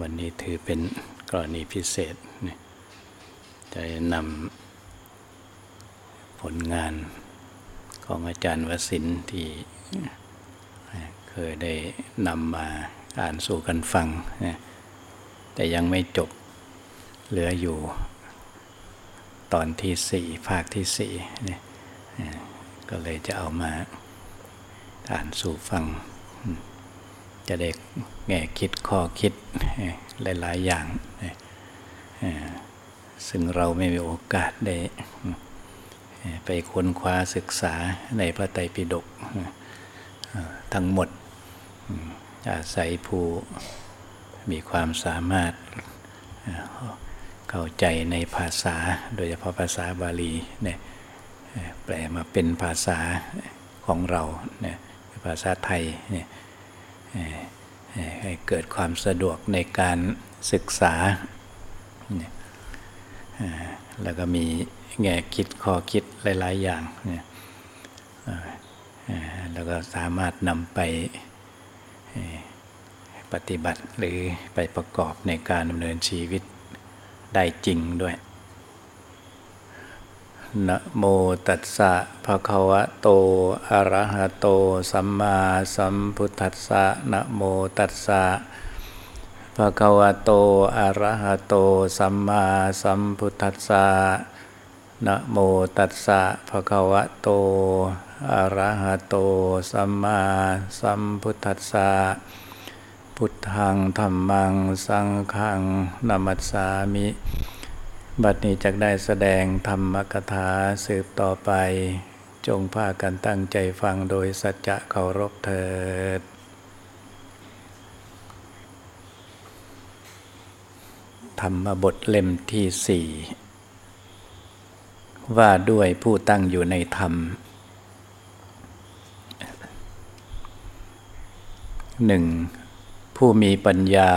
วันนี้ถือเป็นกรณีพิเศษ จะนำผลงานของอาจารย์วสินที่เคยได้นำมาอ่านสู่กันฟัง แต่ยังไม่จบเหลืออยู่ตอนที่สี่ภาคที่สี่ก็เลยจะเอามาอ่านสู่ฟัง จะได้แง่คิดข้อคิดหลาย ๆ อย่าง ซึ่งเราไม่มีโอกาสได้ไปค้นคว้าศึกษาในพระไตรปิฎกทั้งหมด อาศัยผู้มีความสามารถเข้าใจในภาษา โดยเฉพาะภาษาบาลีเนี่ยแปลมาเป็นภาษาของเราเนี่ยภาษาไทยเนี่ย ให้เกิดความสะดวกในการศึกษา แล้วก็มีแง่คิดข้อคิดหลาย ๆ อย่าง แล้วก็สามารถนำไปปฏิบัติหรือไปประกอบในการดำเนินชีวิตได้จริงด้วย นะโมตัสสะภะคะวะโต อะระหะโต สัมมาสัมพุทธัสสะนะโมตัสสะภะคะวะโต อะระหะโต สัมมาสัมพุทธัสสะนะโมตัสสะภะคะวะโต อะระหะโต สัมมาสัมพุทธัสสะพุทธังธรรมัง สังฆังนามัสสามิ บัดนี้จะได้แสดงธรรมกถาสืบต่อไป จงพากันตั้งใจฟังโดยสัจจะเคารพเถิดธรรมบทเล่มที่สี่ว่าด้วยผู้ตั้งอยู่ในธรรมหนึ่งผู้มีปัญญา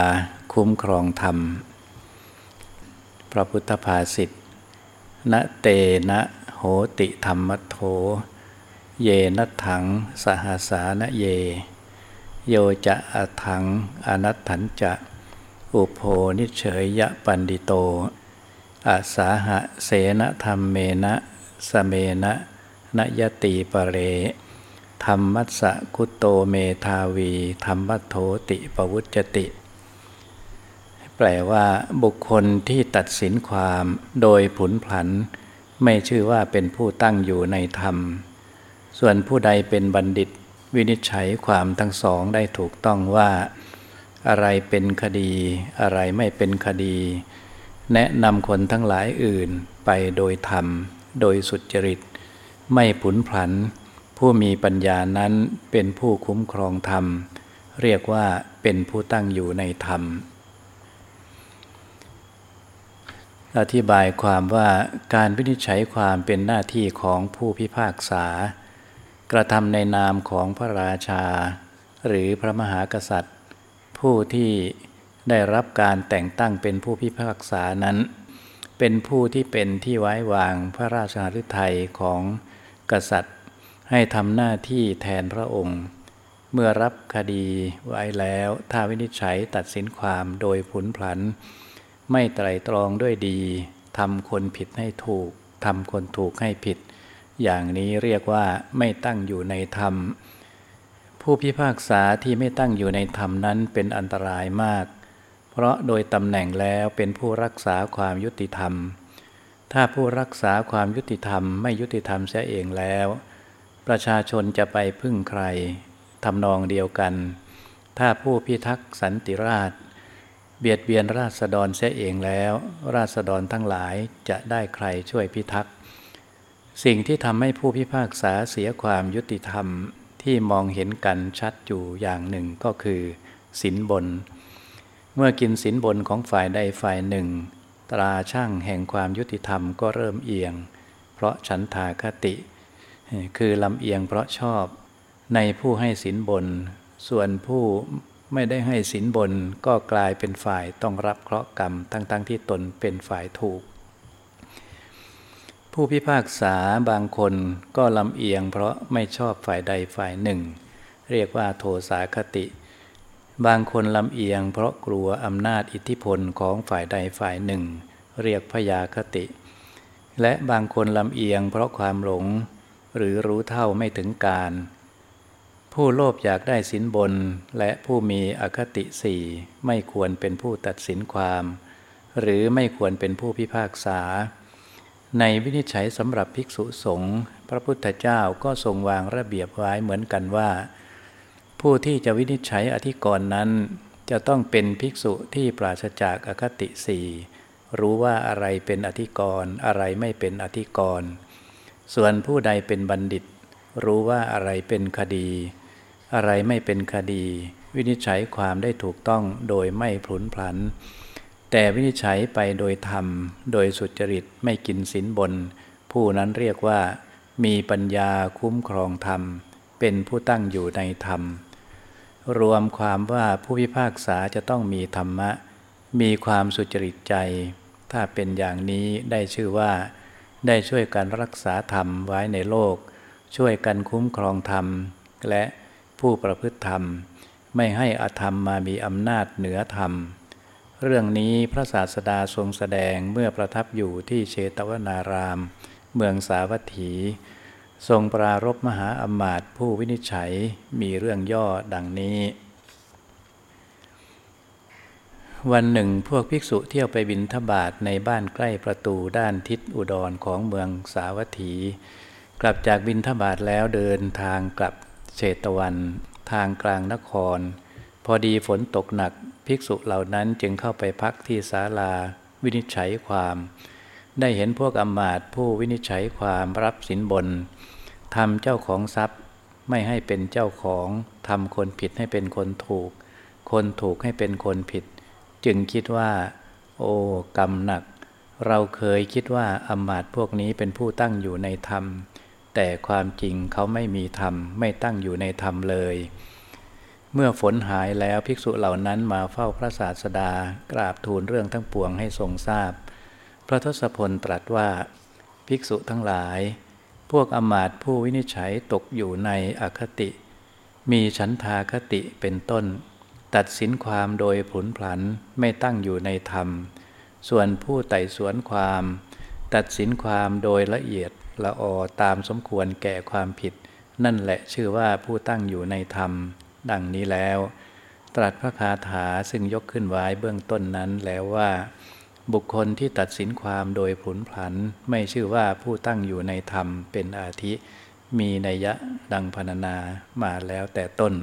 คุ้มครองธรรม พระพุทธภาษิตณเตนะโหติธรรมโถเยนัถังสหสานเย โยจะอถังอนัตถันจะ อุโพนิเฉยยะปันดิโตอาสาหะเสนธรรมเมนะสเมนะนยติปเร ธรรมัสสะคุโตเมทาวี ธรรมัโถติปวุจติ แปลว่าบุคคลที่ตัดสินความโดยผลผัน ไม่ชื่อว่าเป็นผู้ตั้งอยู่ในธรรม ส่วนผู้ใดเป็นบัณฑิต วินิจฉัยความทั้งสองได้ถูกต้องว่า อะไรเป็นคดี อะไรไม่เป็นคดี แนะนำคนทั้งหลายอื่นไปโดยธรรม โดยสุจริต ไม่ผุนผัน ผู้มีปัญญานั้นเป็นผู้คุ้มครองธรรม เรียกว่าเป็นผู้ตั้งอยู่ในธรรม อธิบายความว่าการวินิจฉัยความเป็นหน้าที่ของผู้พิพากษา กระทำในนามของพระราชา หรือพระมหากษัตริย์ ผู้ที่ได้รับการแต่งตั้งเป็นผู้พิพากษานั้น เป็นผู้ที่เป็นที่ไว้วางพระราชาฤทัยของกษัตริย์ ให้ทำหน้าที่แทนพระองค์ เมื่อรับคดีไว้แล้ว ถ้าวินิจฉัยตัดสินความโดยผุนผัน ไม่ไตรตรองด้วยดีทำคนผิดให้ถูกทำคนถูกให้ผิด อย่างนี้เรียกว่าไม่ตั้งอยู่ในธรรม ผู้พิพากษาที่ไม่ตั้งอยู่ในธรรมนั้นเป็นอันตรายมาก เพราะโดยตำแหน่งแล้วเป็นผู้รักษาความยุติธรรม ถ้าผู้รักษาความยุติธรรมไม่ยุติธรรมเสียเองแล้ว ประชาชนจะไปพึ่งใครทำนองเดียวกัน ถ้าผู้พิทักษ์สันติราษฎร์ เบียดเบียนราษฎรเสียเองแล้ว ราษฎรทั้งหลายจะได้ใครช่วยพิทักษ์สิ่งที่ทำให้ผู้พิพากษาเสียความยุติธรรมที่มองเห็นกันชัดอยู่อย่างหนึ่งก็คือสินบน เมื่อกินสินบนของฝ่ายใดฝ่ายหนึ่ง ตราช่างแห่งความยุติธรรมก็เริ่มเอียง เพราะฉันทาคติ คือลำเอียงเพราะชอบในผู้ให้สินบน ส่วนผู้ ไม่ได้ให้สินบนก็กลายเป็นฝ่ายต้องรับเคราะห์กรรมทั้งๆทที่ตนเป็นฝ่ายถูก ผู้พิพากษาบางคนก็ลำเอียงเพราะไม่ชอบฝ่ายใดฝ่ายหนึ่ง เรียกว่าโทสาคติ บางคนลำเอียงเพราะกลัวอำนาจอิทธิพลของฝ่ายใดฝ่ายหนึ่ง เรียกพยาคติ และบางคนลำเอียงเพราะความหลง หรือรู้เท่าไม่ถึงการ ผู้โลภอยากได้สินบน และผู้มีอคติสี่ไม่ควรเป็นผู้ตัดสินความ หรือไม่ควรเป็นผู้พิพากษา ในวินิจฉัยสำหรับภิกษุสงฆ์พระพุทธเจ้าก็ทรงวางระเบียบไว้เหมือนกันว่า ผู้ที่จะวินิจฉัยอธิกรณ์นั้น จะต้องเป็นภิกษุที่ปราศจากอคติสี่รู้ว่าอะไรเป็นอธิกรณ์อะไรไม่เป็นอธิกรณ์ส่วนผู้ใดเป็นบัณฑิต รู้ว่าอะไรเป็นคดี อะไรไม่เป็นคดี วินิจฉัยความได้ถูกต้องโดยไม่พลุนพลัน แต่วินิจฉัยไปโดยธรรม โดยสุจริตไม่กินสินบน ผู้นั้นเรียกว่า มีปัญญาคุ้มครองธรรม เป็นผู้ตั้งอยู่ในธรรม รวมความว่าผู้พิพากษาจะต้องมีธรรมะ มีความสุจริตใจ ถ้าเป็นอย่างนี้ได้ชื่อว่า ได้ช่วยกันรักษาธรรมไว้ในโลก ช่วยกันคุ้มครองธรรม และ ผู้ประพฤติธรรม ไม่ให้อธรรมมามีอำนาจเหนือธรรม เรื่องนี้พระศาสดาทรงแสดงเมื่อประทับอยู่ที่เชตวนาราม เมืองสาวัตถี ทรงปรารบมหาอมาตย์ผู้วินิจฉัยมีเรื่องย่อดังนี้ วันหนึ่งพวกภิกษุเที่ยวไปบินทบาทในบ้านใกล้ประตูด้านทิศอุดรของเมืองสาวัตถี กลับจากบินทบาทแล้วเดินทางกลับ เชตวัน ทางกลางนคร พอดีฝนตกหนักภิกษุเหล่านั้นจึงเข้าไปพักที่ศาลาวินิจฉัยความ ได้เห็นพวกอมาตผู้วินิจฉัยความรับสินบนทำเจ้าของทรัพย์ไม่ให้เป็นเจ้าของทำคนผิดให้เป็นคนถูก คนถูกให้เป็นคนผิด จึงคิดว่า โอ้กรรมหนัก เราเคยคิดว่าอมาตพวกนี้เป็นผู้ตั้งอยู่ในธรรม แต่ความจริงเขาไม่มีธรรมไม่ตั้งอยู่ในธรรมเลย เมื่อฝนหายแล้วภิกษุเหล่านั้นมาเฝ้าพระศาสดากราบทูลเรื่องทั้งปวงให้ทรงทราบ พระทศพลตรัสว่า ภิกษุทั้งหลาย พวกอมาตผู้วินิจฉัยตกอยู่ในอคติ มีฉันทาคติเป็นต้น ตัดสินความโดยผลผลันไม่ตั้งอยู่ในธรรม ส่วนผู้ไต่สวนความ ตัดสินความโดยละเอียด ละออตามสมควรแก่ความผิด นั่นแหละชื่อว่าผู้ตั้งอยู่ในธรรม ดังนี้แล้ว ตรัสพระคาถาซึ่งยกขึ้นไว้เบื้องต้นนั้นแล้วว่า บุคคลที่ตัดสินความโดยผลผัน ไม่ชื่อว่าผู้ตั้งอยู่ในธรรมเป็นอาทิ มีนัยยะดังพรรณนามาแล้วแต่ต้น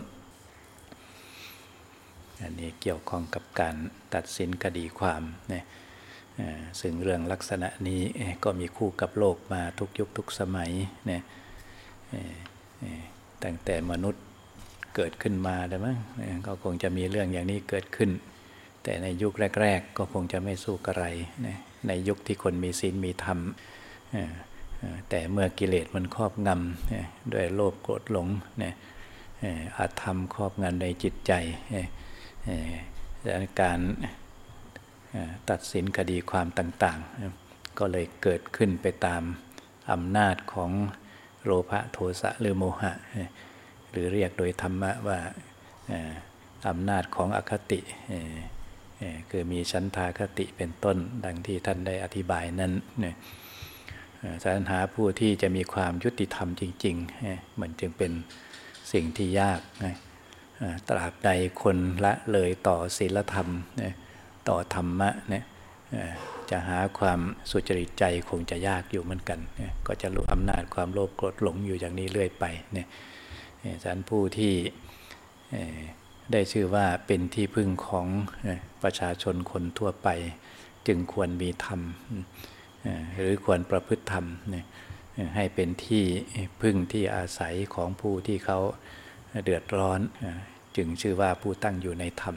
อันนี้เกี่ยวข้องกับการตัดสินคดีความเนี่ย ซึ่งเรื่องลักษณะนี้ก็มีคู่กับโลกมาทุกยุคทุกสมัยเนี่ยตั้งแต่มนุษย์เกิดขึ้นมาแล้วมั้งก็คงจะมีเรื่องอย่างนี้เกิดขึ้น แต่ในยุคแรก ๆ ก็คงจะไม่สู้กระไรนะในยุคที่คนมีศีลมีธรรม แต่เมื่อกิเลสมันครอบงำด้วยโลภโกรธหลงอาธรรมครอบงำในจิตใจและการ ตัดสินคดีความต่างๆ ก็เลยเกิดขึ้นไปตามอำนาจของโลภะโทสะหรือโมหะ หรือเรียกโดยธรรมะว่าอำนาจของอคติคือมีชั้นทาคติเป็นต้นดังที่ท่านได้อธิบายนั้นเนี่ยสรรหาผู้ที่จะมีความยุติธรรมจริงๆมันจึงเป็นสิ่งที่ยากตราบใดคนละเลยต่อศีลธรรม ต่อธรรมะเนี่ยจะหาความสุจริตใจคงจะยากอยู่เหมือนกันก็จะรู้อำนาจความโลภโกรธหลงอยู่อย่างนี้เรื่อยไปเนี่ยสันผู้ที่ได้ชื่อว่าเป็นที่พึ่งของประชาชนคนทั่วไป จึงควรมีธรรมหรือควรประพฤติธรรมให้เป็นที่พึ่งที่อาศัยของผู้ที่เขาเดือดร้อน จึงชื่อว่าผู้ตั้งอยู่ในธรรม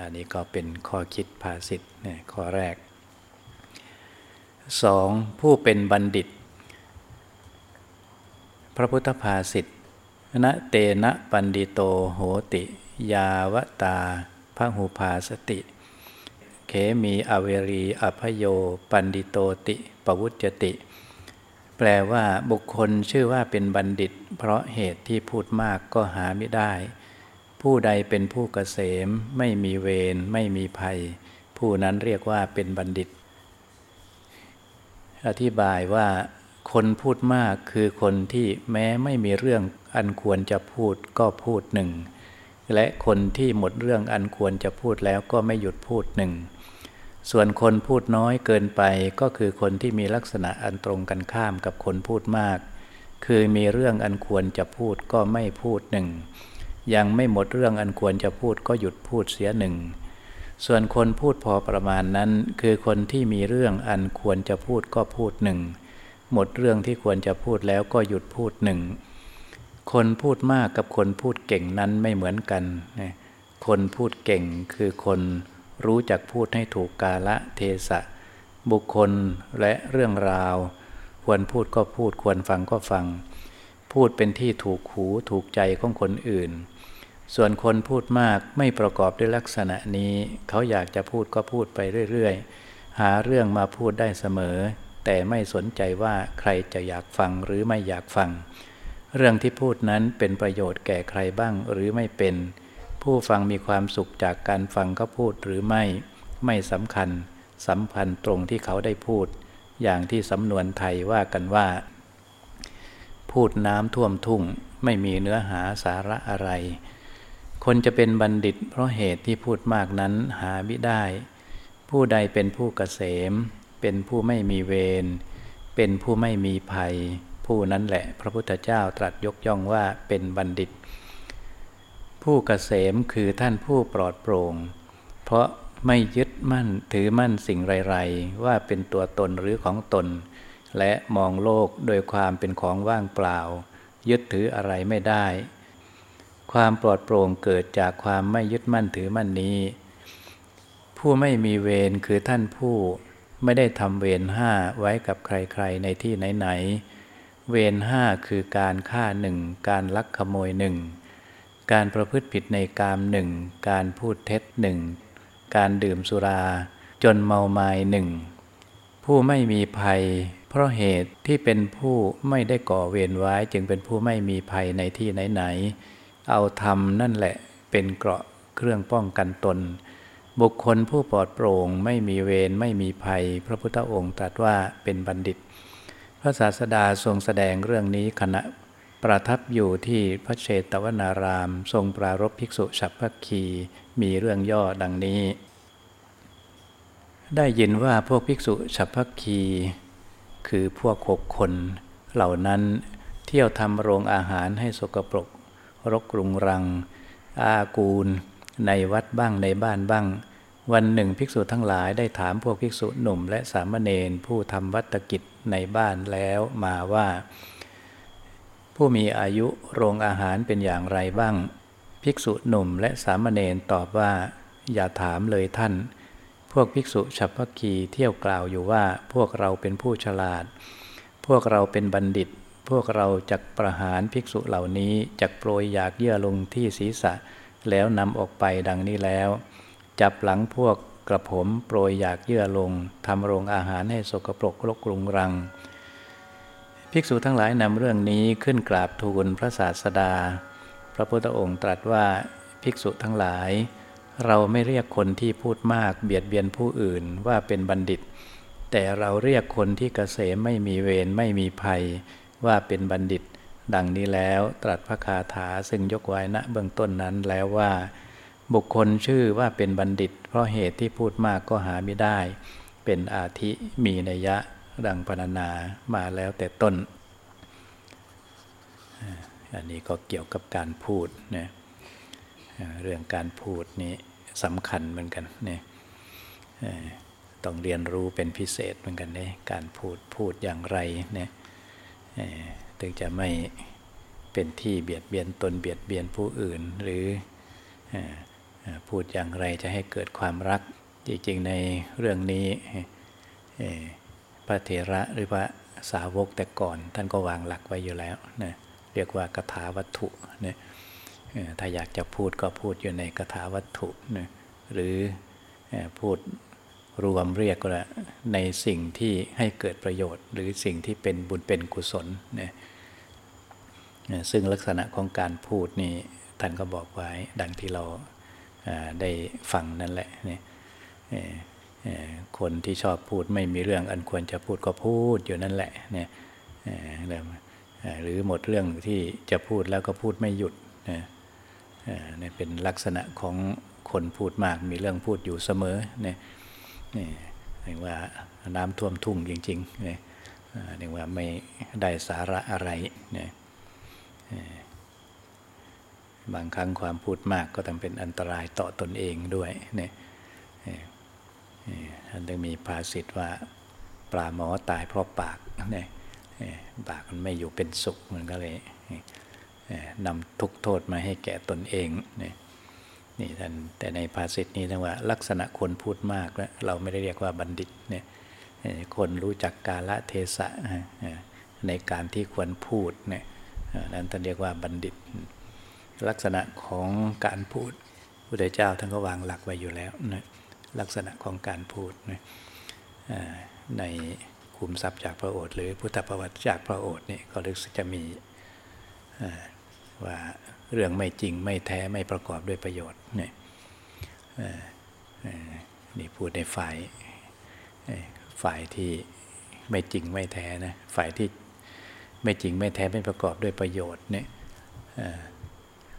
อันนี้ก็เป็นข้อคิดภาสิทธ์ข้อแรกสองผู้เป็นบัณฑิต พระพุทธภาสิทธณเตนะปันดิโตโหติ ยาวตาพระหูภาสติ เขมีอเวรีอภโย ปันดิโตติปวุจติ แปลว่าบุคคลชื่อว่าเป็นบัณฑิต เพราะเหตุที่พูดมากก็หาไม่ได้ ผู้ใดเป็นผู้เกษม ไม่มีเวรไม่มีภัย ผู้นั้นเรียกว่าเป็นบัณฑิต อธิบายว่าคนพูดมากคือคนที่แม้ไม่มีเรื่องอันควรจะพูดก็พูดหนึ่ง และคนที่หมดเรื่องอันควรจะพูดแล้วก็ไม่หยุดพูดหนึ่ง ส่วนคนพูดน้อยเกินไปก็คือคนที่มีลักษณะอันตรงกันข้ามกับคนพูดมาก คือมีเรื่องอันควรจะพูดก็ไม่พูดหนึ่ง ยังไม่หมดเรื่องอันควรจะพูดก็หยุดพูดเสียหนึ่ง ส่วนคนพูดพอประมาณนั้น คือคนที่มีเรื่องอันควรจะพูดก็พูดหนึ่ง หมดเรื่องที่ควรจะพูดแล้วก็หยุดพูดหนึ่ง คนพูดมากกับคนพูดเก่งนั้นไม่เหมือนกัน คนพูดเก่งคือคนรู้จักพูดให้ถูกกาละเทศะ บุคคลและเรื่องราว ควรพูดก็พูดควรฟังก็ฟัง พูดเป็นที่ถูกหูถูกใจของคนอื่น ส่วนคนพูดมากไม่ประกอบด้วยลักษณะนี้ เขาอยากจะพูดก็พูดไปเรื่อยๆ หาเรื่องมาพูดได้เสมอ แต่ไม่สนใจว่าใครจะอยากฟังหรือไม่อยากฟัง เรื่องที่พูดนั้นเป็นประโยชน์แก่ใครบ้างหรือไม่เป็น ผู้ฟังมีความสุขจากการฟังก็พูดหรือไม่ ไม่สำคัญสัมพันธ์ตรงที่เขาได้พูด อย่างที่สำนวนไทยว่ากันว่า พูดน้ำท่วมทุ่ง ไม่มีเนื้อหาสาระอะไร คนจะเป็นบัณฑิต เพราะเหตุที่พูดมากนั้นหาไม่ได้ ผู้ใดเป็นผู้เกษม เป็นผู้ไม่มีเวร เป็นผู้ไม่มีภัย ผู้นั้นแหละพระพุทธเจ้าตรัสยกย่องว่าเป็นบัณฑิต ผู้เกษมคือท่านผู้ปลอดโปร่ง เพราะไม่ยึดมั่นถือมั่นสิ่งไรๆ ว่าเป็นตัวตนหรือของตน และมองโลกโดยความเป็นของว่างเปล่า ยึดถืออะไรไม่ได้ ความปลอดโปร่งเกิดจากความไม่ยึดมั่นถือมั่นนี้ ผู้ไม่มีเวรคือท่านผู้ไม่ได้ทำเวรห้าไว้กับใครๆ ในที่ไหนๆ เวรห้าคือการฆ่าหนึ่งการลักขโมยหนึ่งการประพฤติผิดในกามหนึ่งการพูดเท็จหนึ่งการดื่มสุรา จนเมาไม้หนึ่งผู้ไม่มีภัย เพราะเหตุที่เป็นผู้ไม่ได้ก่อเวรไว้จึงเป็นผู้ไม่มีภัยในที่ไหนๆ เอาธรรมนั่นแหละเป็นเกราะเครื่องป้องกันตน บุคคลผู้ปลอดโปร่งไม่มีเวรไม่มีภัย พระพุทธองค์ตรัสว่าเป็นบัณฑิต พระศาสดาทรงแสดงเรื่องนี้ขณะประทับอยู่ที่พระเชตวนาราม ทรงปรารบภิกษุฉับพักคีมีเรื่องย่อดังนี้ ได้ยินว่าพวกภิกษุฉับพักคีคือพวกหกคน เหล่านั้นเที่ยวทำโรงอาหารให้สกปรก รกรุงรัง อากูล ในวัดบ้างในบ้านบ้าง วันหนึ่งภิกษุทั้งหลายได้ถามพวกภิกษุหนุ่ม และสามเณรผู้ทำวัตกิจในบ้านแล้วมาว่า ผู้มีอายุโรงอาหารเป็นอย่างไรบ้าง ภิกษุหนุ่มและสามเณรตอบว่า อย่าถามเลยท่าน พวกภิกษุฉับพักคีเที่ยวกล่าวอยู่ว่าพวกเราเป็นผู้ฉลาด พวกเราเป็นบัณฑิต พวกเราจักประหารภิกษุเหล่านี้จักโปรยอยากเยื่อลงที่ศีรษะ แล้วนำออกไปดังนี้แล้ว จับหลังพวกกระผมโปรยอยากเยื่อลงทำโรงอาหารให้สกปรกรกรุงรัง ภิกษุทั้งหลายนำเรื่องนี้ขึ้นกราบทูลพระศาสดา พระพุทธองค์ตรัสว่าภิกษุทั้งหลาย เราไม่เรียกคนที่พูดมากเบียดเบียนผู้อื่นว่าเป็นบัณฑิต แต่เราเรียกคนที่เกษมไม่มีเวรไม่มีภัย ว่าเป็นบัณฑิต ดังนี้แล้วตรัสพระคาถาซึ่งยกไว้ณเบื้องต้นนั้นแล้วว่า บุคคลชื่อว่าเป็นบัณฑิต เพราะเหตุที่พูดมากก็หาไม่ได้ เป็นอาทิมีนัยยะดังพรรณนามาแล้วแต่ต้น อันนี้ก็เกี่ยวกับการพูดนะเรื่องการพูดนี้สำคัญเหมือนกันเนี่ยต้องเรียนรู้เป็นพิเศษเหมือนกันเนี่ยการพูดพูดอย่างไรเนี่ย ถึงจะไม่เป็นที่เบียดเบียนตนเบียดเบียนผู้อื่น หรือพูดอย่างไรจะให้เกิดความรัก จริงๆในเรื่องนี้พระเถระหรือพระสาวกแต่ก่อน ท่านก็วางหลักไว้อยู่แล้วนะเรียกว่ากถาวัตถุนะถ้าอยากจะพูดก็พูดอยู่ในกถาวัตถุนะหรือพูด รวมเรียกว่าในสิ่งที่ให้เกิดประโยชน์ หรือสิ่งที่เป็นบุญเป็นกุศลเนี่ยซึ่งลักษณะของการพูดนี่ท่านก็บอกไว้ดังที่เราได้ฟังนั่นแหละเนี่ยคนที่ชอบพูดไม่มีเรื่องอันควรจะพูดก็พูดอยู่นั่นแหละเนี่ยหรือหมดเรื่องที่จะพูดแล้วก็พูดไม่หยุดเนี่ยเป็นลักษณะของคนพูดมากมีเรื่องพูดอยู่เสมอเนี่ย นี่เรียกว่าน้ำท่วมทุ่งจริงๆเนี่ยเรียกว่าไม่ได้สาระอะไรเนี่ยบางครั้งความพูดมากก็ทำเป็นอันตรายต่อตนเองด้วยเนี่ยท่านต้องมีภาษิตว่าปลาหมอตายเพราะปากเนี่ยปากมันไม่อยู่เป็นสุขมันก็เลยนำทุกโทษมาให้แก่ตนเองเนี่ย นี่ท่านแต่ในภาษิตนี้ท่านว่าลักษณะคนพูดมากแล้วเราไม่ได้เรียกว่าบัณฑิตเนี่ยคนรู้จักกาละเทศะในการที่ควรพูดเนี่ยนั้นท่านเรียกว่าบัณฑิต ลักษณะของการพูดพระเจ้าท่านก็วางหลักไว้อยู่แล้วนะลักษณะของการพูดนะในคุมทรัพย์จากพระโอษฐ์หรือพุทธประวัติจากพระโอษฐ์นี่ก็รู้สึกจะมีว่า เรื่องไม่จริงไม่แท้ไม่ประกอบด้วยประโยชน์เนี่ยนี่พูดในฝ่ายฝ่ายที่ไม่จริงไม่แท้นะฝ่ายที่ไม่จริงไม่แท้ไม่ประกอบด้วยประโยชน์เนี่ย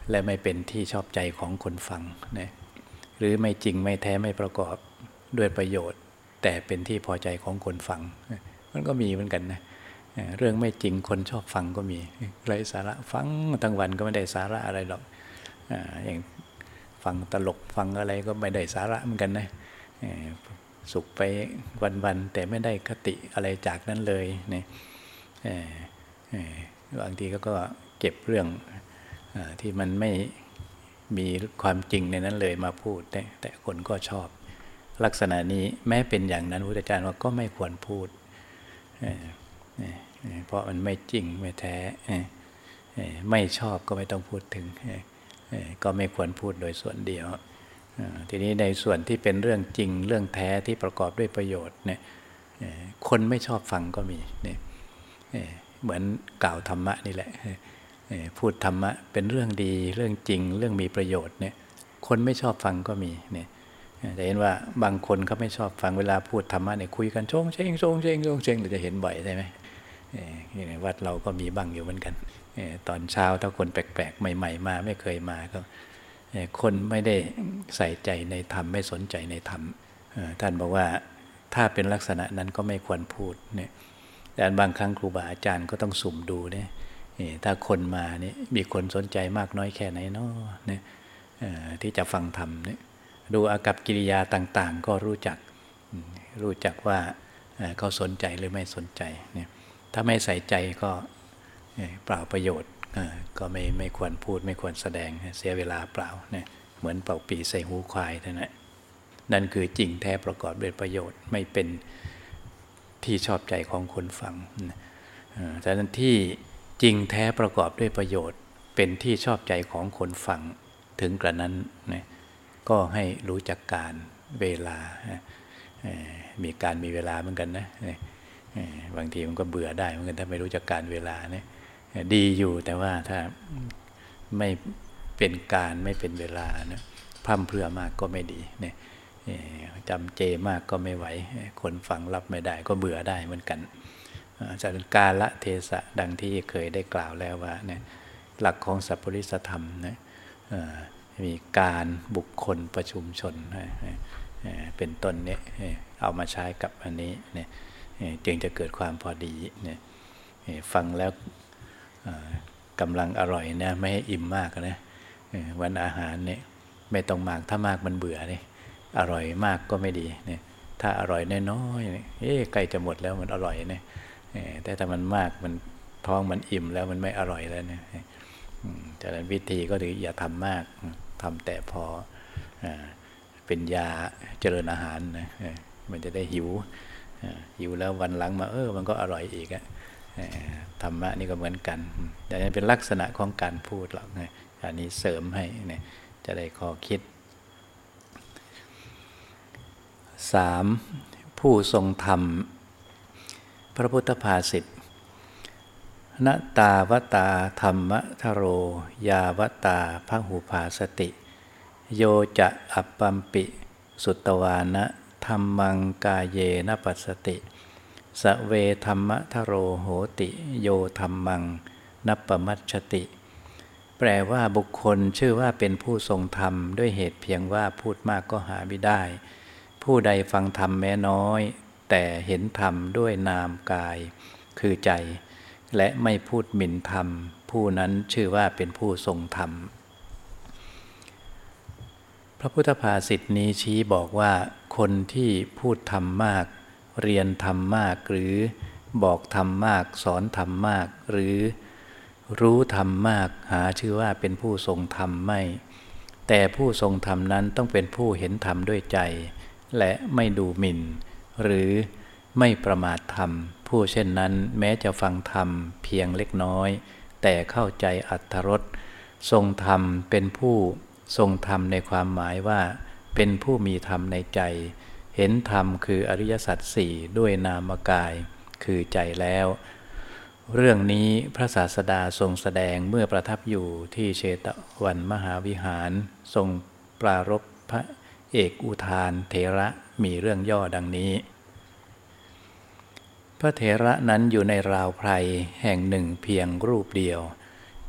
และไม่เป็นที่ชอบใจของคนฟังนะหรือไม่จริงไม่แท้ไม่ประกอบด้วยประโยชน์ แต่เป็นที่พอใจของคนฟัง มันก็มีเหมือนกันนะ เรื่องไม่จริงคนชอบฟังก็มีไรสาระฟังทั้งวันก็ไม่ได้สาระอะไรหรอกอย่างฟังตลกฟังอะไรก็ไม่ได้สาระเหมือนกันนะสุขไปวันๆแต่ไม่ได้คติอะไรจากนั้นเลยเนี่ยบางทีก็เก็บเรื่องที่มันไม่มีความจริงในนั้นเลยมาพูดแต่แต่คนก็ชอบ ลักษณะนี้แม้เป็นอย่างนั้นพุทธเจ้าว่าก็ไม่ควรพูด เพราะมันไม่จริงไม่แท้ไม่ชอบก็ไม่ต้องพูดถึง ก็ไม่ควรพูดโดยส่วนเดียว ทีนี้ในส่วนที่เป็นเรื่องจริงเรื่องแท้ที่ประกอบด้วยประโยชน์เนี่ยคนไม่ชอบฟังก็มีเนี่ยเหมือนกล่าวธรรมะนี่แหละ พูดธรรมะเป็นเรื่องดีเรื่องจริงเรื่องมีประโยชน์เนี่ยคนไม่ชอบฟังก็มีเนี่ยจะเห็นว่าบางคนเขาไม่ชอบฟังเวลาพูดธรรมะเนี่ยคุยกันชงเชงชงเชงชงเชงเราจะเห็นบ่อยใช่ไหม วัดเราก็มีบ้างอยู่เหมือนกัน ตอนเช้าถ้าคนแปลกๆ ใหม่ ๆ มาไม่เคยมาก็ คนไม่ได้ใส่ใจในธรรม ไม่สนใจในธรรม ท่านบอกว่าถ้าเป็นลักษณะนั้นก็ไม่ควรพูดเนี่ยแต่บางครั้งครูบาอาจารย์ก็ต้องสุ่มดูเนี่ยถ้าคนมานี่มีคนสนใจมากน้อยแค่ไหนเนาะเนี่ยที่จะฟังธรรมเนี่ยดูอากับกิริยาต่างๆ ก็รู้จักรู้จักว่าเขาสนใจหรือไม่สนใจเนี่ย ถ้าไม่ใส่ใจก็เปล่าประโยชน์ก็ไม่ไม่ควรพูดไม่ควรแสดงเสียเวลาเปล่าเนี่ยเหมือนเป่าปีใส่หูควายนั่นแหละนั่นคือจริงแท้ประกอบด้วยประโยชน์ไม่เป็นที่ชอบใจของคนฟังแต่นั้นที่จริงแท้ประกอบด้วยประโยชน์ เป็นที่ชอบใจของคนฟังถึงกระนั้นนะก็ให้รู้จักการเวลา มีการมีเวลาเหมือนกันนะ บางทีมันก็เบื่อได้เหมือนกันถ้าไม่รู้จักการเวลาเนี่ยดีอยู่แต่ว่าถ้าไม่เป็นการไม่เป็นเวลานะพร่ำเพรื่อมากก็ไม่ดีเนี่ยจำเจมากก็ไม่ไหว คนฟังรับไม่ได้ก็เบื่อได้เหมือนกันจากการละเทศะดังที่เคยได้กล่าวแล้วว่าเนี่ยหลักของสัพพุริสธรรมนะมีการบุคคลประชุมชนเป็นต้นเนี่ยเอามาใช้กับอันนี้เนี่ย จึงจะเกิดความพอดีเนี่ยฟังแล้วกำลังอร่อยนะไม่ให้อิ่มมากนะวันอาหารเนี่ยไม่ต้องมากถ้ามากมันเบื่อเนี่ยอร่อยมากก็ไม่ดีเนี่ยถ้าอร่อยน้อยๆเอ๊ะใกล้จะหมดแล้วมันอร่อยเนี่ยแต่ถ้ามันมากมันท้องมันอิ่มแล้วมันไม่อร่อยแล้วเนี่ยจากนั้นวิธีก็ถืออย่าทำมากทำแต่พอเป็นยาเจริญอาหารนะมันจะได้หิว หิวแล้ววันหลังมาเออมันก็อร่อยอีกอะธรรมะนี่ก็เหมือนกันแต่นี่เป็นลักษณะของการพูดหรอกนะอันนี้เสริมให้เนี่ยจะได้ข้อคิดสามผู้ทรงธรรม พระพุทธภาษิตนตาวตาธรรมทโร ยาวตาพระหูภาสติ โยจะอัปปัมปิ สุตวานะ ธรรมังกาเยนปัสสติ สเวธรรมะทโรโหติ โยธรรมังนัปปมัชติ แปลว่าบุคคลชื่อว่าเป็นผู้ทรงธรรม ด้วยเหตุเพียงว่าพูดมากก็หาไม่ได้ ผู้ใดฟังธรรมแม้น้อย แต่เห็นธรรมด้วยนามกาย คือใจ และไม่พูดหมิ่นธรรม ผู้นั้นชื่อว่าเป็นผู้ทรงธรรม ระพุทธภาษิตนี้ชี้บอกว่า คนที่พูดธรรมมาก เรียนธรรมมาก หรือบอกธรรมมาก สอนธรรมมาก หรือรู้ธรรมมากหาชื่อว่าเป็นผู้ทรงธรรมไม่ แต่ผู้ทรงธรรมนั้นต้องเป็นผู้เห็นธรรมด้วยใจ และไม่ดูหมิ่น หรือไม่ประมาทธรรม ผู้เช่นนั้นแม้จะฟังธรรมเพียงเล็กน้อย แต่เข้าใจอัตถรสทรงธรรมเป็นผู้ ทรงธรรมในความหมายว่า เป็นผู้มีธรรมในใจ เห็นธรรมคืออริยสัจสี่ด้วยนามกาย คือใจแล้ว เรื่องนี้พระศาสดาทรงแสดงเมื่อประทับอยู่ที่เชตวันมหาวิหาร ทรงปรารบพระเอกอุทานเถระมีเรื่องย่อดังนี้ พระเถระนั้นอยู่ในราวไพรแห่งหนึ่งเพียงรูปเดียว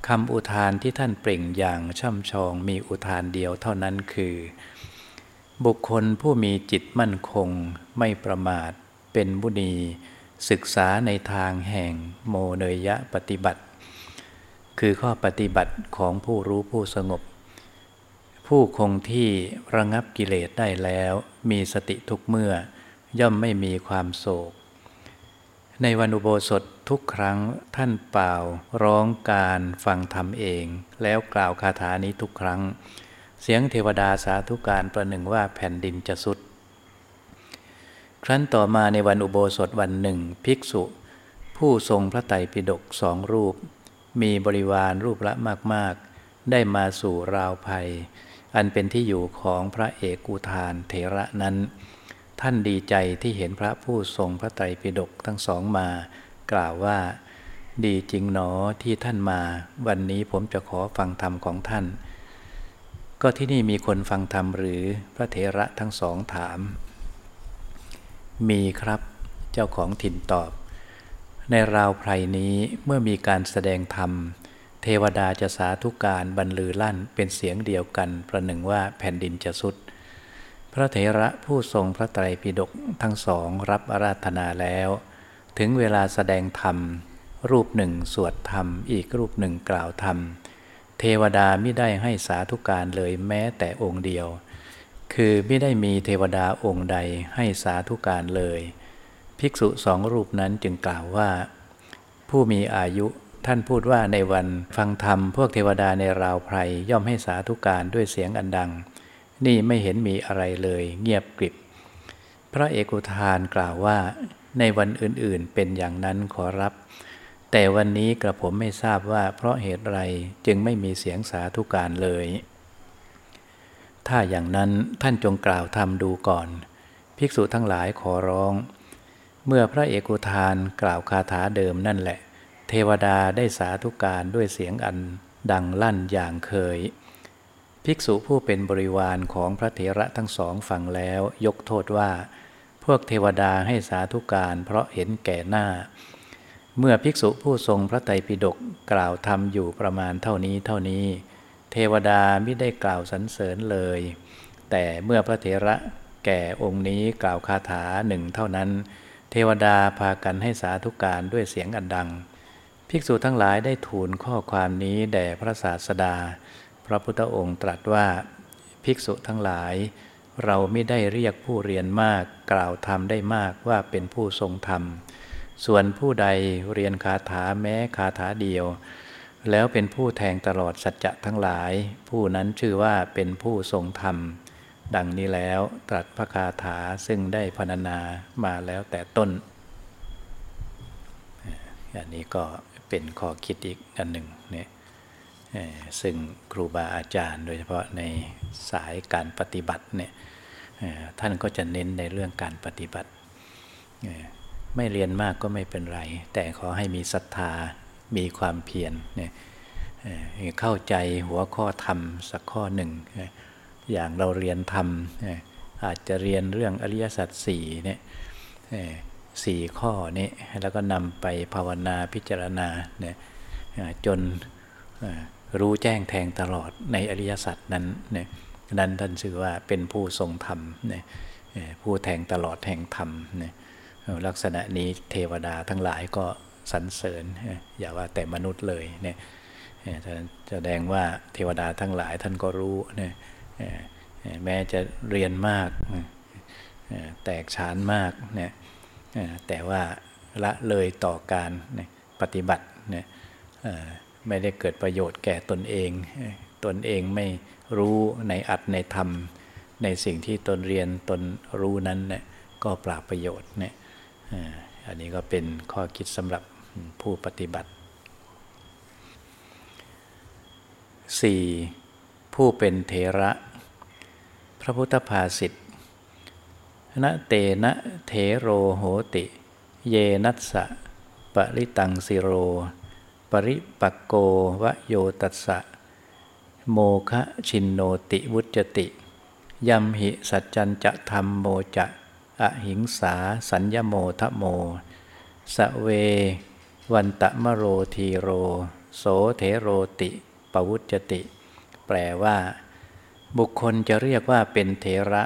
คำอุทานที่ท่านเปล่งอย่างช่ำชองมีอุทานเดียวเท่านั้นคือ บุคคลผู้มีจิตมั่นคงไม่ประมาท เป็นบุณีศึกษาในทางแห่งโมเนยะปฏิบัติ คือข้อปฏิบัติของผู้รู้ผู้สงบ ผู้คงที่ระงับกิเลสได้แล้ว มีสติทุกเมื่อย่อมไม่มีความโศก ในวันอุโบสถทุกครั้งท่านเป่าร้องการฟังธรรมเอง แล้วกล่าวคาถานี้ทุกครั้ง เสียงเทวดาสาธุการประหนึ่งว่าแผ่นดินจะสุด ครั้นต่อมาในวันอุโบสถวันหนึ่ง ภิกษุ ผู้ทรงพระไตรปิฎกสองรูป มีบริวารรูปละมาก ๆ ได้มาสู่ราวภัย อันเป็นที่อยู่ของพระเอกอุทานเถระนั้น ท่านดีใจที่เห็นพระผู้ทรงพระไตรปิฎกทั้งสองมา กล่าวว่า ดีจริงหนอที่ท่านมา วันนี้ผมจะขอฟังธรรมของท่าน ก็ที่นี่มีคนฟังธรรมหรือพระเถระทั้งสองถามมีครับเจ้าของถิ่นตอบ ในราวไพรนี้เมื่อมีการแสดงธรรม เทวดาจะสาธุการบรรลือลั่นเป็นเสียงเดียวกัน ประหนึ่งว่าแผ่นดินจะสุด พระเถระผู้ทรงพระไตรปิฎกทั้งสองรับอาราธนาแล้ว ถึงเวลาแสดงธรรม รูปหนึ่งสวดธรรม อีกรูปหนึ่งกล่าวธรรม เทวดาไม่ได้ให้สาธุการเลยแม้แต่องค์เดียว คือไม่ได้มีเทวดาองค์ใดให้สาธุการเลย ภิกษุสองรูปนั้นจึงกล่าวว่า ผู้มีอายุท่านพูดว่าในวันฟังธรรมพวกเทวดาในราวไพรย่อมให้สาธุการด้วยเสียงอันดัง นี่ไม่เห็นมีอะไรเลย เงียบกริบ พระเอกุทานกล่าวว่า ในวันอื่นๆเป็นอย่างนั้นขอรับ แต่วันนี้กระผมไม่ทราบว่าเพราะเหตุไรจึงไม่มีเสียงสาธุการเลย ถ้าอย่างนั้นท่านจงกล่าวทำดูก่อน ภิกษุทั้งหลายขอร้อง เมื่อพระเอกุทานกล่าวคาถาเดิมนั่นแหละ เทวดาได้สาธุการด้วยเสียงอันดังลั่นอย่างเคย ภิกษุผู้เป็นบริวารของพระเถระทั้งสองฟังแล้วยกโทษว่า พวกเทวดาให้สาธุการเพราะเห็นแก่หน้า เมื่อภิกษุผู้ทรงพระไตรปิฎกกล่าวทำอยู่ประมาณเท่านี้เท่านี้ เทวดาไม่ได้กล่าวสรรเสริญเลย แต่เมื่อพระเถระแก่องค์นี้กล่าวคาถาหนึ่งเท่านั้น เทวดาพากันให้สาธุการด้วยเสียงอันดัง ภิกษุทั้งหลายได้ทูลข้อความนี้แด่พระศาสดา พระพุทธองค์ตรัสว่าภิกษุทั้งหลาย เราไม่ได้เรียกผู้เรียนมากกล่าวธรรมได้มากว่าเป็นผู้ทรงธรรม ส่วนผู้ใดเรียนคาถาแม้คาถาเดียว แล้วเป็นผู้แทงตลอดสัจจะทั้งหลาย ผู้นั้นชื่อว่าเป็นผู้ทรงธรรม ดังนี้แล้วตรัสพระคาถาซึ่งได้พรรณนามาแล้วแต่ต้น อันนี้ก็เป็นข้อคิดอีกอันหนึ่งเนี่ย ซึ่งครูบาอาจารย์ โดยเฉพาะในสายการปฏิบัติเนี่ยท่านก็จะเน้นในเรื่องการปฏิบัติ ไม่เรียนมากก็ไม่เป็นไร แต่ขอให้มีศรัทธามีความเพียรเนี่ยเข้าใจหัวข้อธรรมสักข้อหนึ่ง อย่างเราเรียนธรรมอาจจะเรียนเรื่องอริยสัจสี่เนี่ยสี่ข้อนี้แล้วก็นำไปภาวนาพิจารณาเนี่ยจน รู้แจ้งแทงตลอดในอริยสัจนั้นเนี่ยนั้นท่านชื่อว่าเป็นผู้ทรงธรรมเนี่ยผู้แทงตลอดแห่งธรรมเนี่ยลักษณะนี้เทวดาทั้งหลายก็สรรเสริญอย่าว่าแต่มนุษย์เลยเนี่ยแสดงว่าเทวดาทั้งหลายท่านก็รู้เนี่ยแม้จะเรียนมากแตกฉานมากเนี่ยแต่ว่าละเลยต่อการปฏิบัติเนี่ย ไม่ได้เกิดประโยชน์แก่ตนเอง ตนเองไม่รู้ในอัดในธรรม ในสิ่งที่ตนเรียนตนรู้นั้นเนี่ยก็ปราบประโยชน์เนี่ยอันนี้ก็เป็นข้อคิดสำหรับผู้ปฏิบัติ 4. ผู้เป็นเทระ พระพุทธภาษิตนะเตนะเถโรโหติ เยนัสสะปะลิตังสิโร ปริปักโกวะโยตัสสะ โมฆะชิณโณติวุจจติ ยัมหิสัจจัญจะธัมโมจะอหิงสาสัญญะโมทะโม สเว วันตะมะโลธีโร โสเถโรติปวุจติ แปลว่า บุคคลจะเรียกว่าเป็นเทระ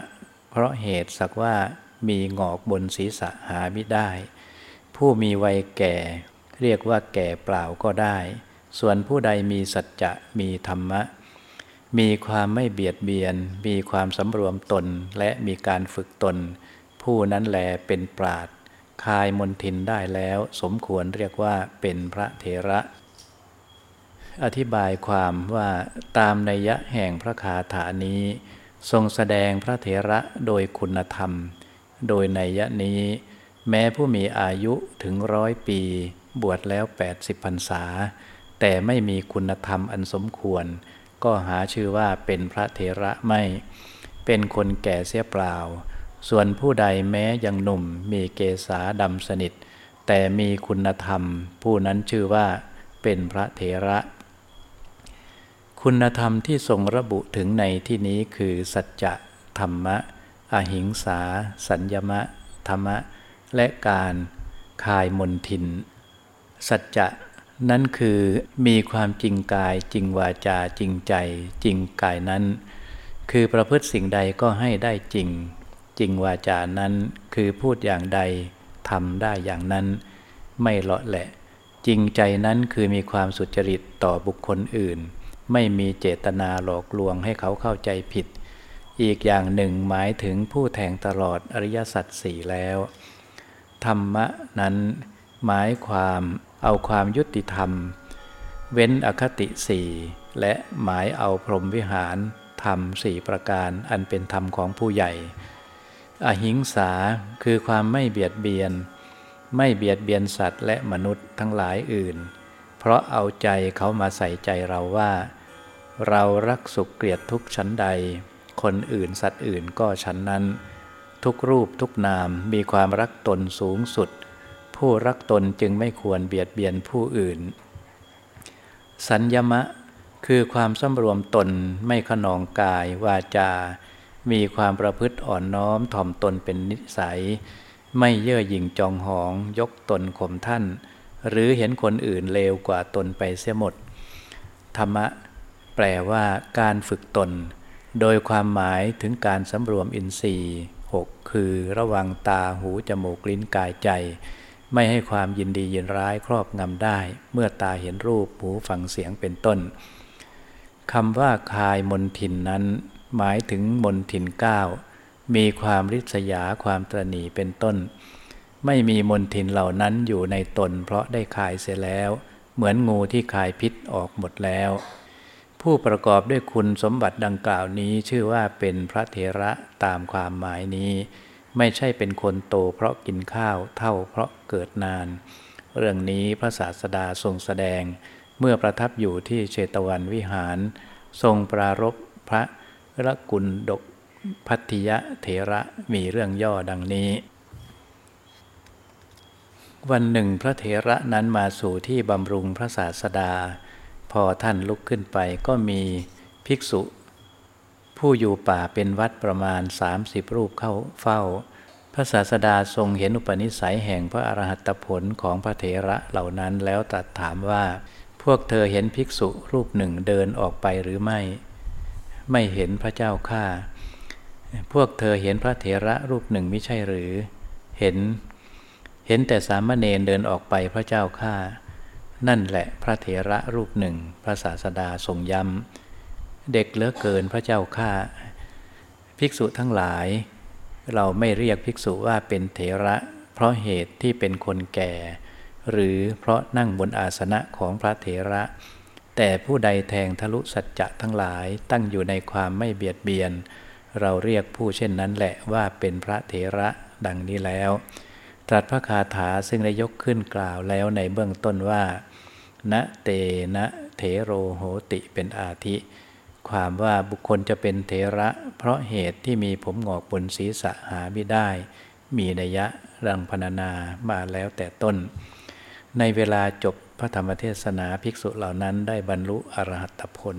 เพราะเหตุสักว่ามีงอกบนศีรษะหาไม่ได้ ผู้มีวัยแก่ เรียกว่าแก่เปล่าก็ได้ ส่วนผู้ใดมีสัจจะมีธรรมะ มีความไม่เบียดเบียน มีความสำรวมตนและมีการฝึกตน ผู้นั้นแลเป็นปราดคายมนทินได้แล้ว สมควรเรียกว่าเป็นพระเถระ อธิบายความว่าตามนัยยะแห่งพระคาถานี้ ทรงแสดงพระเถระโดยคุณธรรม โดยนัยยะนี้ แม้ผู้มีอายุถึงร้อยปี บวชแล้ว 80พรรษา แต่ไม่มีคุณธรรมอันสมควร ก็หาชื่อว่าเป็นพระเถระไม่ เป็นคนแก่เสียเปล่า ส่วนผู้ใดแม้ยังหนุ่มมีเกษาดำสนิท แต่มีคุณธรรม ผู้นั้นชื่อว่าเป็นพระเถระ คุณธรรมที่ทรงระบุถึงในที่นี้คือสัจจะธรรมะ อหิงสา สัญญมะ ธรรมะ และการคายมนทิน สัจจะนั้นคือมีความจริงกายจริงวาจาจริงใจ จริงกายนั้น คือประพฤติสิ่งใดก็ให้ได้จริง จริงวาจานั้นคือพูดอย่างใดทำได้อย่างนั้น ไม่เลาะแหละ จริงใจนั้นคือมีความสุจริตต่อบุคคลอื่น ไม่มีเจตนาหลอกลวงให้เขาเข้าใจผิด อีกอย่างหนึ่งหมายถึงผู้แทงตลอดอริยสัจสี่แล้ว ธรรมะนั้นหมายความ เอาความยุติธรรม เว้นอคติสี่และหมายเอาพรหมวิหารธรรมสี่ประการอันเป็นธรรมของผู้ใหญ่ อหิงสาคือความไม่เบียดเบียน ไม่เบียดเบียนสัตว์และมนุษย์ทั้งหลายอื่น เพราะเอาใจเขามาใส่ใจเราว่า เรารักสุขเกลียดทุกชั้นใด คนอื่นสัตว์อื่นก็ชั้นนั้น ทุกรูปทุกนามมีความรักตนสูงสุด ผู้รักตนจึงไม่ควรเบียดเบียนผู้อื่น สัญญมะคือความสำรวมตนไม่ขนองกายวาจา มีความประพฤติอ่อนน้อมถ่อมตนเป็นนิสัย ไม่เย่อหยิ่งจองหอง ยกตนข่มท่าน หรือเห็นคนอื่นเลวกว่าตนไปเสียหมด ธรรมะ แปลว่าการฝึกตน โดยความหมายถึงการสำรวมอินทรีย์หกคือระวังตาหูจมูกลิ้นกายใจ ไม่ให้ความยินดียินร้ายครอบงำได้ เมื่อตาเห็นรูปหูฟังเสียงเป็นต้นคำว่าคายมนทินนั้น หมายถึงมนทินเก้ามีความริษยาความตรณีเป็นต้น ไม่มีมนทินเหล่านั้นอยู่ในตน เพราะได้คายเสียแล้ว เหมือนงูที่คายพิษออกหมดแล้ว ผู้ประกอบด้วยคุณสมบัติดังกล่าวนี้ชื่อว่าเป็นพระเถระตามความหมายนี้ ไม่ใช่เป็นคนโตเพราะกินข้าวเท่าเพราะเกิดนาน เรื่องนี้พระศาสดาทรงแสดง เมื่อประทับอยู่ที่เชตวันวิหาร ทรงปรารบพระระกุลดกพัทยะเถระมีเรื่องย่อดังนี้ วันหนึ่งพระเถระนั้นมาสู่ที่บำรุงพระศาสดา พอท่านลุกขึ้นไปก็มีภิกษุ ผู้อยู่ป่าเป็นวัดประมาณ 30 รูปเข้าเฝ้า พระศาสดาทรงเห็นอุปนิสัยแห่งพระอรหัตผลของพระเถระเหล่านั้นแล้วตรัสถามว่า พวกเธอเห็นภิกษุรูปหนึ่งเดินออกไปหรือไม่ ไม่เห็นพระเจ้าข้าพวกเธอเห็นพระเถระรูปหนึ่งไม่ใช่หรือ เห็น เห็นแต่สามเณรเดินออกไปพระเจ้าข้านั่นแหละพระเถระรูปหนึ่ง พระศาสดาทรงย้ำ เด็กเหลือเกินพระเจ้าข้าภิกษุทั้งหลาย เราไม่เรียกภิกษุว่าเป็นเถระ เพราะเหตุที่เป็นคนแก่ หรือเพราะนั่งบนอาสนะของพระเถระ แต่ผู้ใดแทงทะลุสัจจะทั้งหลายตั้งอยู่ในความไม่เบียดเบียน เราเรียกผู้เช่นนั้นแหละว่าเป็นพระเถระดังนี้แล้ว ตรัสพระคาถาซึ่งได้ยกขึ้นกล่าวแล้วในเบื้องต้นว่าณเตนะเถโรโหติเป็นอาทิ ความว่าบุคคลจะเป็นเถระ เพราะเหตุที่มีผมหงอกบนศีรษะหาไม่ได้ มีนัยยะรังพนานามาแล้วแต่ต้น ในเวลาจบพระธรรมเทศนาภิกษุเหล่านั้นได้บรรลุอรหัตผล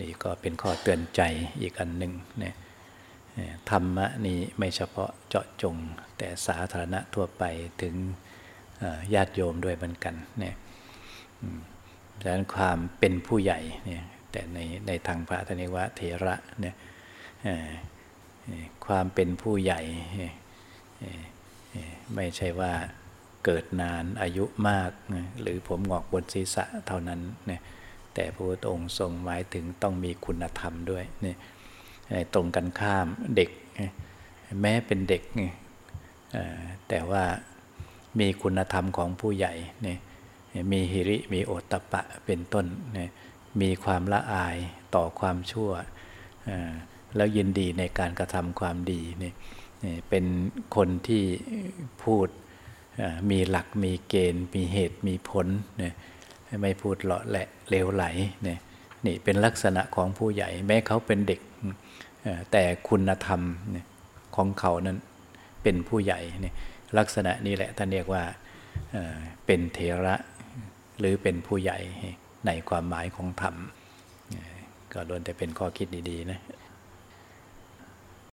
นี่ก็เป็นข้อเตือนใจอีกอันหนึ่งเนี่ยธรรมะนี้ไม่เฉพาะเจาะจง แต่สาธารณะทั่วไปถึงญาติโยมด้วยเหมือนกันเนี่ย ดังนั้นความเป็นผู้ใหญ่เนี่ยแต่ในในทางพระธนิวะเถระเนี่ยความเป็นผู้ใหญ่ไม่ใช่ว่าเกิดนานอายุมาก หรือผมงอกบนศีรษะเท่านั้นเนี่ยแต่พระพุทธองค์ทรงหมายถึงต้องมีคุณธรรมด้วยนี่ตรงกันข้ามเด็ก แม้เป็นเด็กแต่ว่ามีคุณธรรมของผู้ใหญ่นี่ มีหิริมีโอตตะปะเป็นต้นนี่มีความละอายต่อความชั่ว แล้วยินดีในการกระทำความดีนี่เป็นคนที่พูดมีหลักมีเกณฑ์ มีเหตุมีผลเนี่ยไม่พูดเลาะแหละเลวไหลเนี่ยนี่เป็นลักษณะของผู้ใหญ่แม้เขาเป็นเด็ก แต่คุณธรรมของเขานั้นเป็นผู้ใหญ่นี่ลักษณะนี้แหละท่านเรียกว่าเป็นเทระ หรือเป็นผู้ใหญ่ในความหมายของธรรม ก็ล้วนแต่เป็นข้อคิดดี ๆ นะ